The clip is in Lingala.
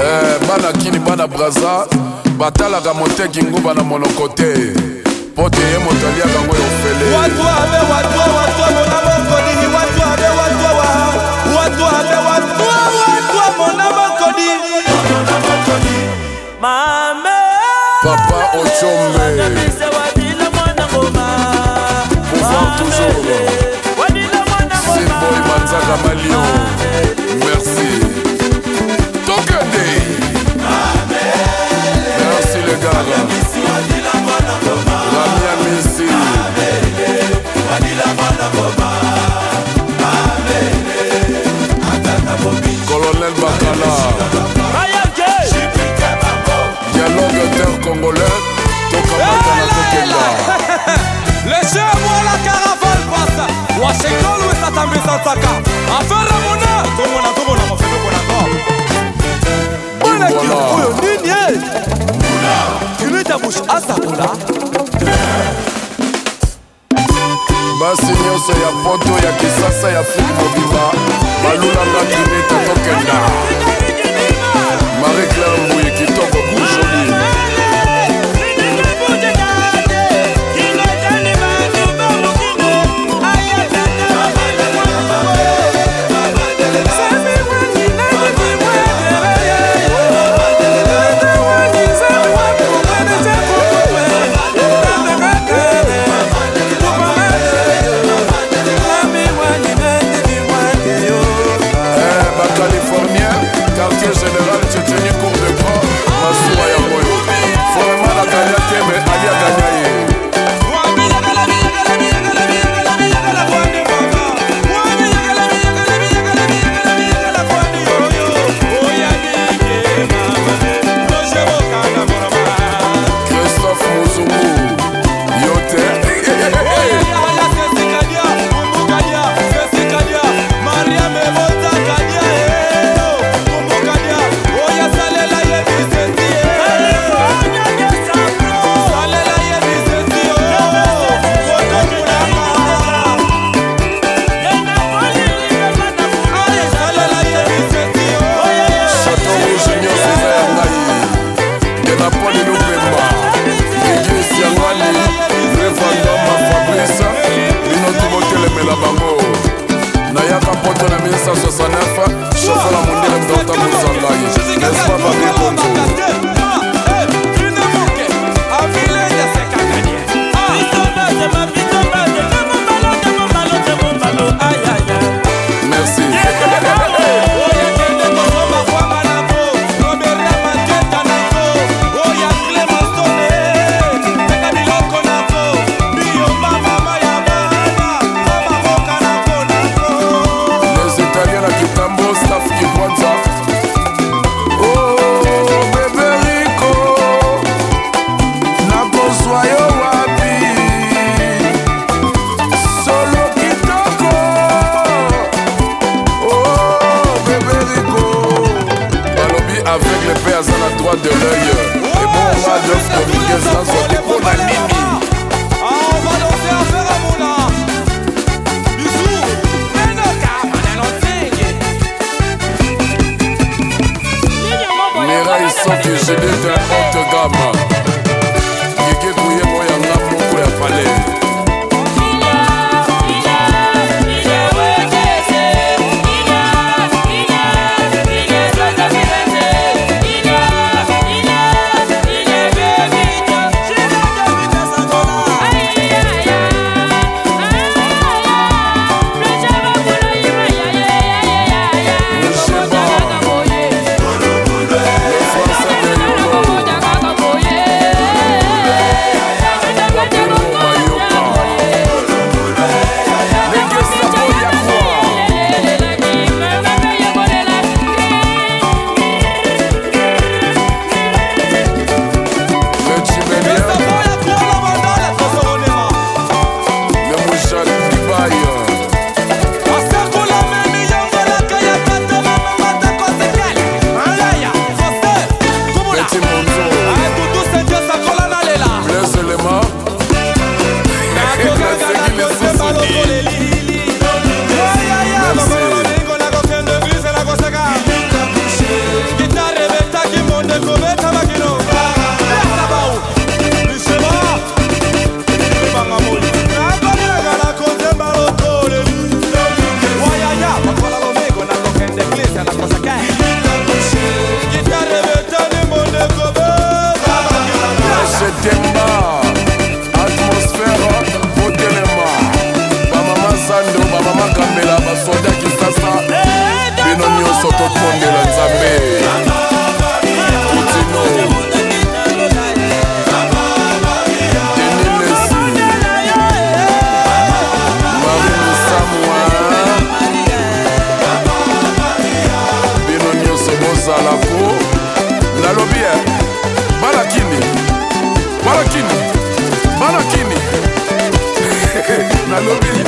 eh, bana kini bana braza batalaka moteki nguba na monoko te mpo te ye moto aliaka ngo yofele watu abe watu watu mona mokoli watu abe watu wa watu abe watu watu mona mokoli mona mokoli mame papa ochombe toujours. Simboy Manzaka Malion. Merci. mpe mekili oyo nini e kilitabush asakola basi nyonso ya poto ya kisasa ya filme mobima Sans fugir de ta porte gamme Il est pour to